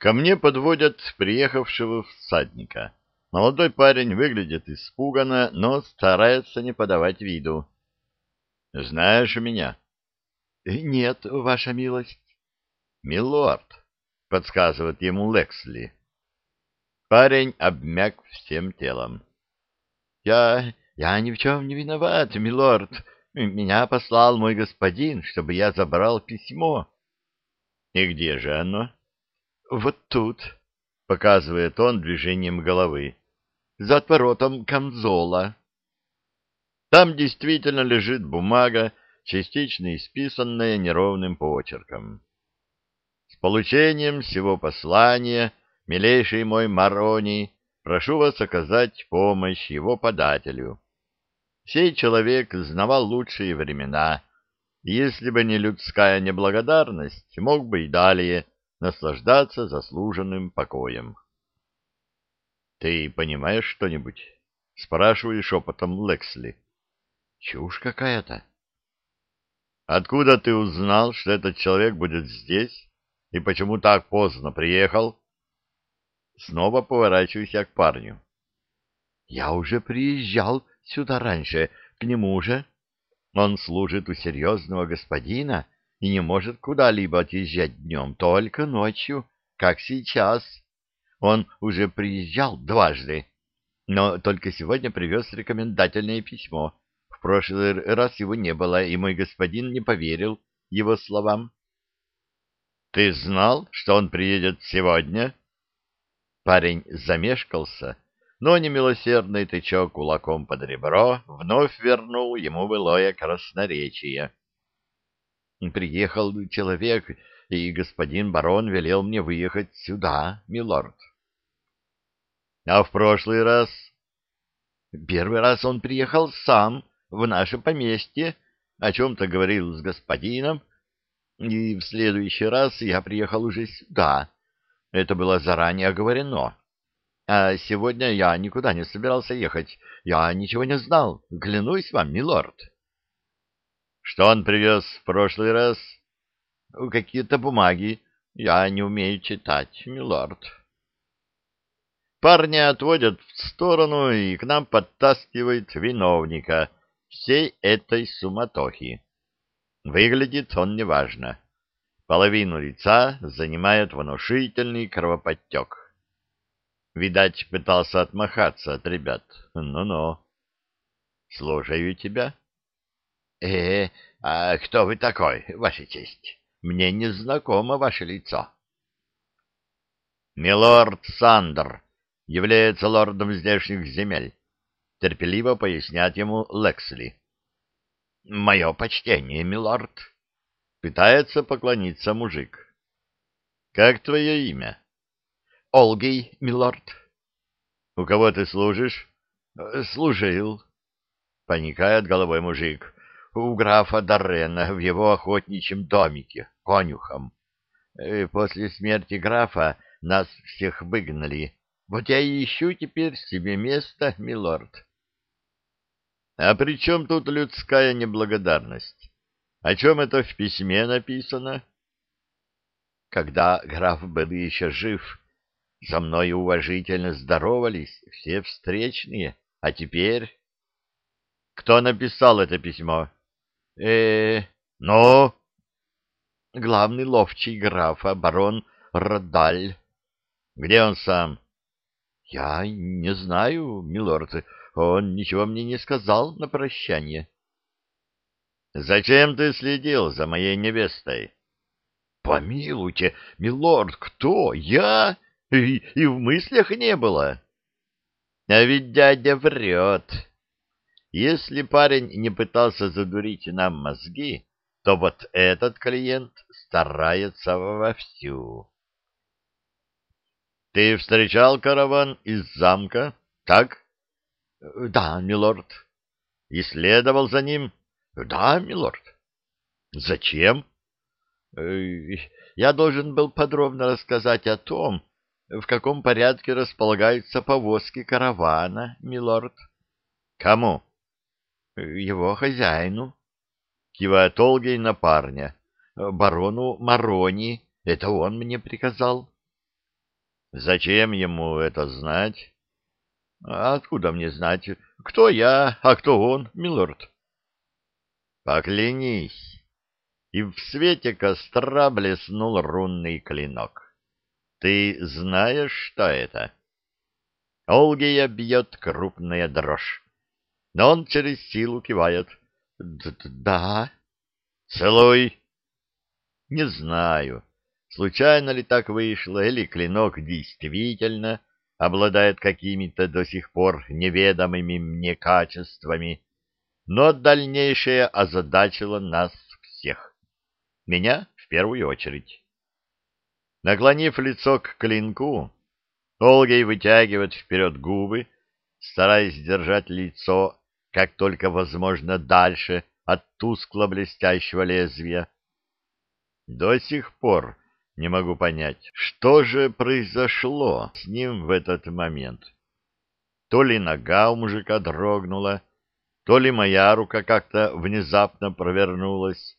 Ко мне подводят приехавшего всадника. Молодой парень выглядит испуганно, но старается не подавать виду. — Знаешь меня? — Нет, ваша милость. — Милорд, — подсказывает ему Лексли. Парень обмяк всем телом. — Я... я ни в чем не виноват, милорд. Меня послал мой господин, чтобы я забрал письмо. — И где же оно? — вот тут, — показывает он движением головы, — за отворотом камзола. Там действительно лежит бумага, частично исписанная неровным почерком. С получением всего послания, милейший мой Марони, прошу вас оказать помощь его подателю. Сей человек знавал лучшие времена, если бы не людская неблагодарность, мог бы и далее наслаждаться заслуженным покоем. — Ты понимаешь что-нибудь? — спрашиваю шепотом Лексли. — Чушь какая-то. — Откуда ты узнал, что этот человек будет здесь? И почему так поздно приехал? Снова поворачиваюсь я к парню. — Я уже приезжал сюда раньше, к нему же. Он служит у серьезного господина, — и не может куда-либо отъезжать днем, только ночью, как сейчас. Он уже приезжал дважды, но только сегодня привез рекомендательное письмо. В прошлый раз его не было, и мой господин не поверил его словам. — Ты знал, что он приедет сегодня? Парень замешкался, но немилосердный тычок кулаком под ребро вновь вернул ему былое красноречие. Приехал человек, и господин барон велел мне выехать сюда, милорд. А в прошлый раз? Первый раз он приехал сам в наше поместье, о чем-то говорил с господином, и в следующий раз я приехал уже сюда. Это было заранее оговорено. А сегодня я никуда не собирался ехать. Я ничего не знал. Клянусь вам, милорд. Что он привез в прошлый раз? Какие-то бумаги. Я не умею читать, милорд. Парня отводят в сторону, и к нам подтаскивает виновника всей этой суматохи. Выглядит он неважно. Половину лица занимает внушительный кровоподтек. Видать, пытался отмахаться от ребят. Ну-ну. Слушаю тебя. «Э, а кто вы такой, Ваша честь? Мне не знакомо ваше лицо». «Милорд Сандер является лордом здешних земель», — терпеливо пояснят ему Лексли. «Мое почтение, милорд», — пытается поклониться мужик. «Как твое имя?» «Олгий, милорд». «У кого ты служишь?» «Служил», — поникает головой мужик у графа Дорена в его охотничьем домике, конюхом. Э, после смерти графа нас всех выгнали. Вот я и ищу теперь себе место, милорд. А при чем тут людская неблагодарность? О чем это в письме написано? Когда граф был еще жив, со мной уважительно здоровались все встречные, а теперь... Кто написал это письмо? Э но... Главный ловчий графа, барон Родаль. Где он сам? Я не знаю, милорд. Он ничего мне не сказал на прощание. Зачем ты следил за моей невестой? Помилуйте, милорд, кто? Я? И, и в мыслях не было. А ведь дядя врет. Если парень не пытался задурить нам мозги, то вот этот клиент старается вовсю. Ты встречал караван из замка, так? Да, милорд. Исследовал за ним? Да, милорд. Зачем? Я должен был подробно рассказать о том, в каком порядке располагаются повозки каравана, милорд. Кому? Его хозяину, кивая Олгой на парня, барону Марони, это он мне приказал. Зачем ему это знать? А откуда мне знать, кто я, а кто он, милорд? Поклянись. И в свете костра блеснул рунный клинок. Ты знаешь, что это? Олгия бьет крупная дрожь. Но он через силу кивает. Да. Целуй. Не знаю, случайно ли так вышло, или клинок действительно обладает какими-то до сих пор неведомыми мне качествами, но дальнейшее озадачило нас всех. Меня в первую очередь. Наклонив лицо к клинку, Олгей вытягивает вперед губы, стараясь держать лицо как только возможно дальше от тускло-блестящего лезвия. До сих пор не могу понять, что же произошло с ним в этот момент. То ли нога у мужика дрогнула, то ли моя рука как-то внезапно провернулась.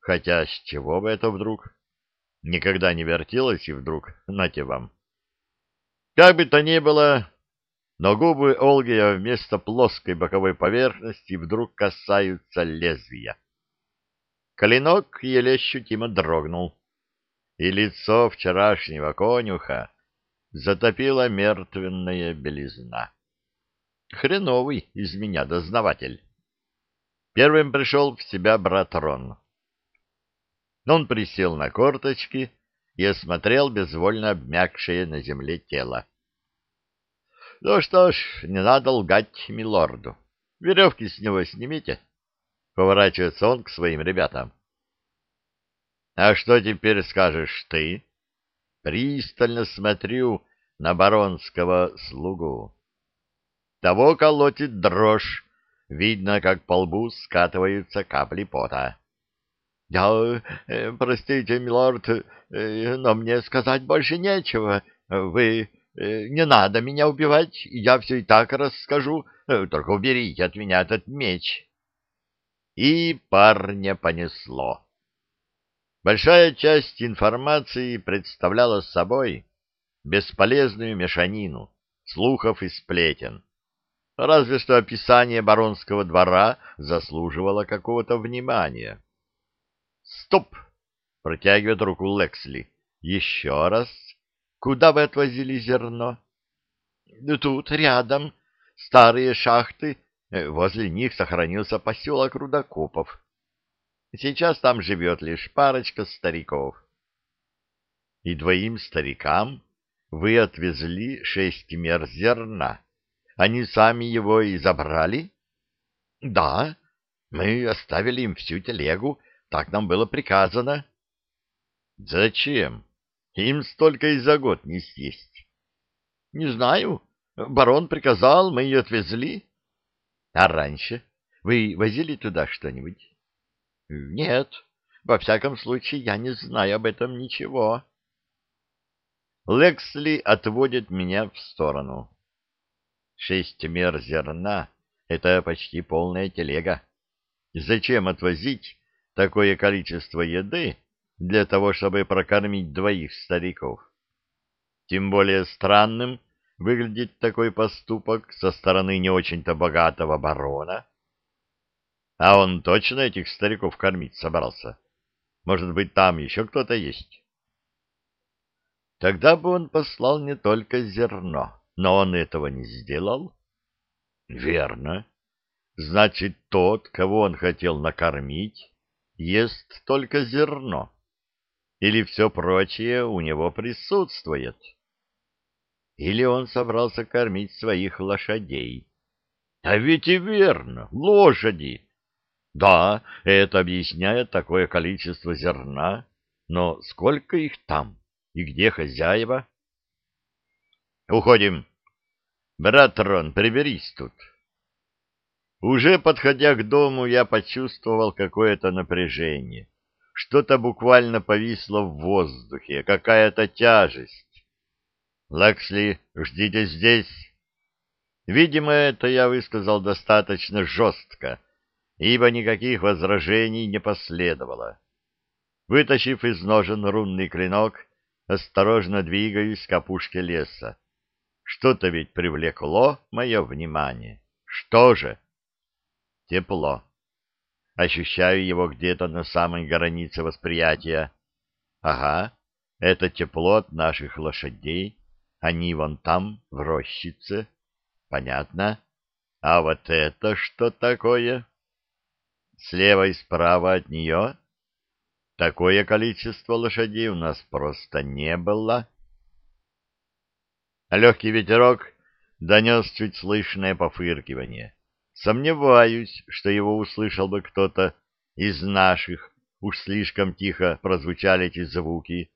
Хотя с чего бы это вдруг? Никогда не вертелась и вдруг, нате вам. Как бы то ни было, но губы Олгия вместо плоской боковой поверхности вдруг касаются лезвия. Клинок еле ощутимо дрогнул и лицо вчерашнего конюха затопила мертвенная белизна. Хреновый из меня дознаватель. Первым пришел в себя брат Рон. Он присел на корточки и осмотрел безвольно обмякшее на земле тело. — Ну что ж, не надо лгать милорду. Веревки с него снимите. Поворачивается он к своим ребятам. А что теперь скажешь ты? Пристально смотрю на баронского слугу. Того колотит дрожь, видно, как по лбу скатываются капли пота. — Я, э, простите, милорд, э, но мне сказать больше нечего. Вы не надо меня убивать, я все и так расскажу, э, только уберите от меня этот меч. И парня понесло. Большая часть информации представляла собой бесполезную мешанину слухов и сплетен. Разве что описание баронского двора заслуживало какого-то внимания. «Стоп!» — протягивает руку Лексли. «Еще раз. Куда вы отвозили зерно?» «Тут, рядом. Старые шахты. Возле них сохранился поселок рудокопов. Сейчас там живет лишь парочка стариков. И двоим старикам вы отвезли шесть мер зерна. Они сами его и забрали? Да, мы оставили им всю телегу, так нам было приказано. Зачем? Им столько и за год не съесть. Не знаю. Барон приказал, мы ее отвезли. А раньше вы возили туда что-нибудь? Нет, во всяком случае, я не знаю об этом ничего. Лексли отводит меня в сторону. Шесть мер зерна — это почти полная телега. Зачем отвозить такое количество еды для того, чтобы прокормить двоих стариков? Тем более странным выглядит такой поступок со стороны не очень-то богатого барона, а он точно этих стариков кормить собрался? Может быть, там еще кто-то есть? Тогда бы он послал не только зерно, но он этого не сделал. Верно. Значит, тот, кого он хотел накормить, ест только зерно. Или все прочее у него присутствует. Или он собрался кормить своих лошадей. А ведь и верно, лошади. Да, это объясняет такое количество зерна, но сколько их там и где хозяева? Уходим. Брат Рон, приберись тут. Уже подходя к дому, я почувствовал какое-то напряжение. Что-то буквально повисло в воздухе, какая-то тяжесть. Лексли, ждите здесь. Видимо, это я высказал достаточно жестко, ибо никаких возражений не последовало. Вытащив из ножен рунный клинок, осторожно двигаюсь к опушке леса. Что-то ведь привлекло мое внимание. Что же? Тепло. Ощущаю его где-то на самой границе восприятия. Ага, это тепло от наших лошадей. Они вон там, в рощице. Понятно. А вот это что такое? Слева и справа от нее? Такое количество лошадей у нас просто не было. Легкий ветерок донес чуть слышное пофыркивание. Сомневаюсь, что его услышал бы кто-то из наших, уж слишком тихо прозвучали эти звуки.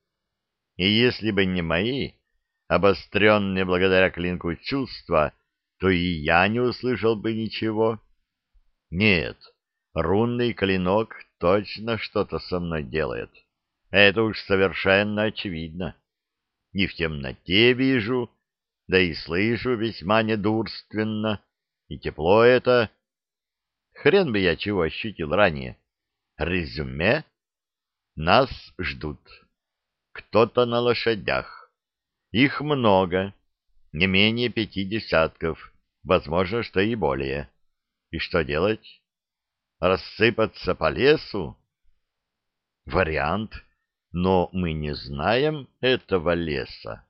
И если бы не мои, обостренные благодаря клинку чувства, то и я не услышал бы ничего. Нет, рунный клинок точно что-то со мной делает. Это уж совершенно очевидно. И в темноте вижу, да и слышу весьма недурственно, и тепло это... Хрен бы я чего ощутил ранее. Резюме? Нас ждут. Кто-то на лошадях. Их много, не менее пяти десятков, возможно, что и более. И что делать? Рассыпаться по лесу? Вариант, но мы не знаем этого леса.